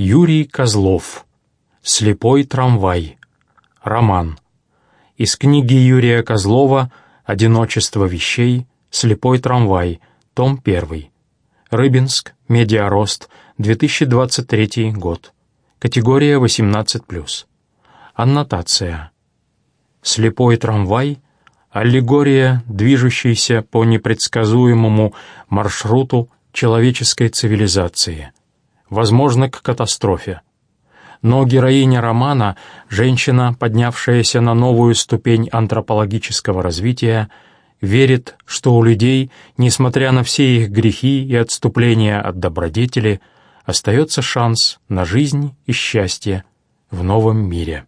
Юрий Козлов. «Слепой трамвай». Роман. Из книги Юрия Козлова «Одиночество вещей. Слепой трамвай». Том 1. Рыбинск. Медиарост. 2023 год. Категория 18+. Аннотация. «Слепой трамвай» — аллегория, движущаяся по непредсказуемому маршруту человеческой цивилизации, возможно, к катастрофе. Но героиня романа, женщина, поднявшаяся на новую ступень антропологического развития, верит, что у людей, несмотря на все их грехи и отступления от добродетели, остается шанс на жизнь и счастье в новом мире.